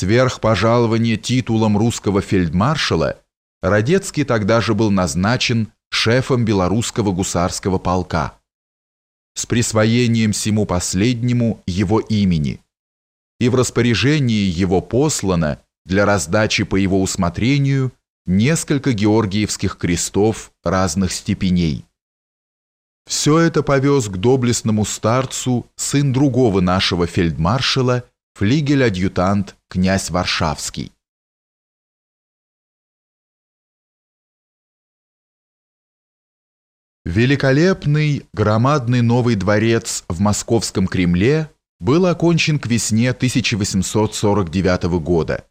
Сверх пожалования титулом русского фельдмаршала Радецкий тогда же был назначен шефом белорусского гусарского полка с присвоением всему последнему его имени, и в распоряжении его послано для раздачи по его усмотрению несколько георгиевских крестов разных степеней. Все это повез к доблестному старцу сын другого нашего фельдмаршала, флигель-адъютант князь Варшавский. Великолепный, громадный новый дворец в Московском Кремле был окончен к весне 1849 года.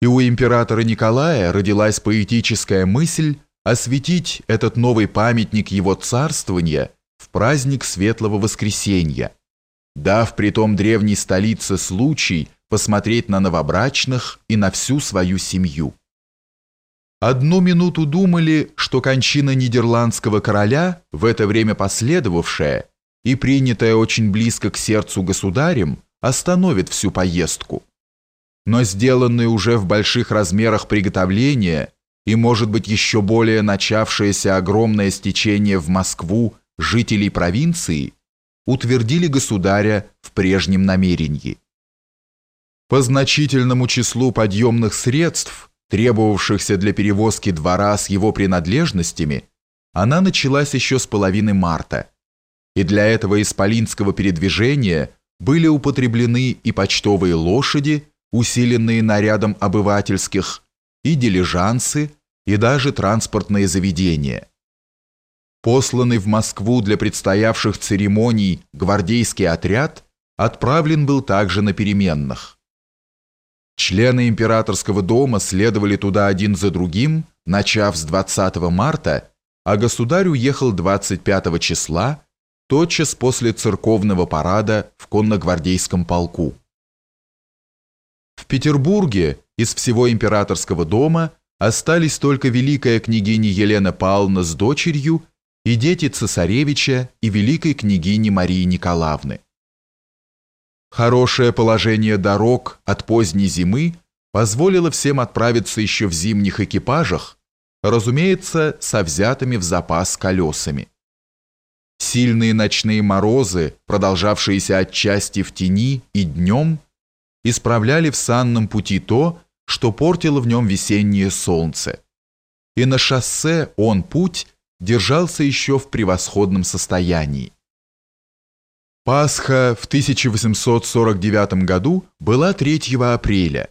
И у императора Николая родилась поэтическая мысль осветить этот новый памятник его царствования в праздник Светлого Воскресенья, дав при том древней столице случай посмотреть на новобрачных и на всю свою семью. Одну минуту думали, что кончина нидерландского короля, в это время последовавшая и принятая очень близко к сердцу государем, остановит всю поездку. Но сделанные уже в больших размерах приготовления и, может быть, еще более начавшееся огромное стечение в Москву жителей провинции утвердили государя в прежнем намерении. По значительному числу подъемных средств – требовавшихся для перевозки двора с его принадлежностями, она началась еще с половины марта, и для этого исполинского передвижения были употреблены и почтовые лошади, усиленные нарядом обывательских, и дилижансы, и даже транспортные заведения. Посланный в Москву для предстоявших церемоний гвардейский отряд отправлен был также на переменных. Члены императорского дома следовали туда один за другим, начав с 20 марта, а государь уехал 25 числа, тотчас после церковного парада в конногвардейском полку. В Петербурге из всего императорского дома остались только великая княгиня Елена Павловна с дочерью и дети цесаревича и великой княгини Марии Николаевны. Хорошее положение дорог от поздней зимы позволило всем отправиться еще в зимних экипажах, разумеется, со взятыми в запас колесами. Сильные ночные морозы, продолжавшиеся отчасти в тени и днем, исправляли в санном пути то, что портило в нем весеннее солнце. И на шоссе он путь держался еще в превосходном состоянии. Пасха в 1849 году была 3 апреля,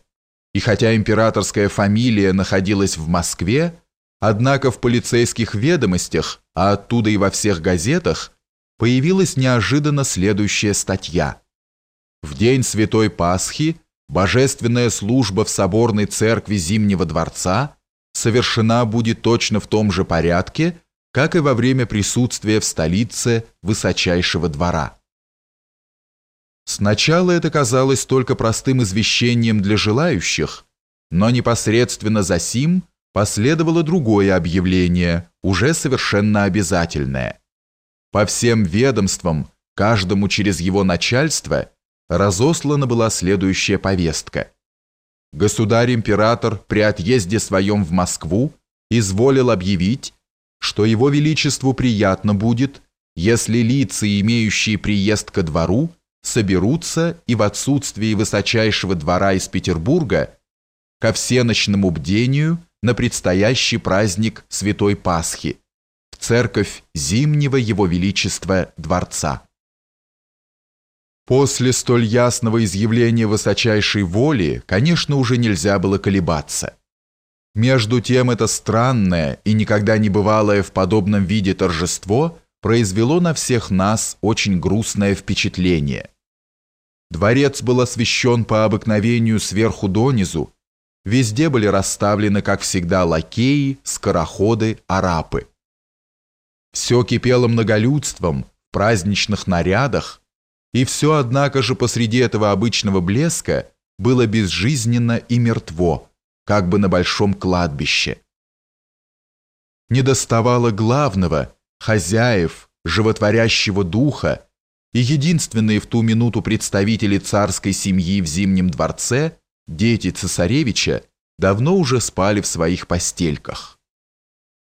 и хотя императорская фамилия находилась в Москве, однако в полицейских ведомостях, а оттуда и во всех газетах, появилась неожиданно следующая статья. В день Святой Пасхи божественная служба в соборной церкви Зимнего дворца совершена будет точно в том же порядке, как и во время присутствия в столице высочайшего двора. Сначала это казалось только простым извещением для желающих, но непосредственно за сим последовало другое объявление, уже совершенно обязательное. По всем ведомствам, каждому через его начальство, разослана была следующая повестка. Государь-император при отъезде своем в Москву изволил объявить, что его величеству приятно будет, если лица, имеющие приезд ко двору, соберутся и в отсутствии высочайшего двора из Петербурга ко всеночному бдению на предстоящий праздник Святой Пасхи в церковь Зимнего Его Величества Дворца. После столь ясного изъявления высочайшей воли, конечно, уже нельзя было колебаться. Между тем это странное и никогда не бывалое в подобном виде торжество произвело на всех нас очень грустное впечатление. Дворец был освещен по обыкновению сверху донизу, везде были расставлены, как всегда, лакеи, скороходы, арапы. Все кипело многолюдством, в праздничных нарядах, и все, однако же, посреди этого обычного блеска было безжизненно и мертво, как бы на большом кладбище. Недоставало главного, хозяев, животворящего духа, и единственные в ту минуту представители царской семьи в Зимнем дворце Дети цесаревича давно уже спали в своих постельках.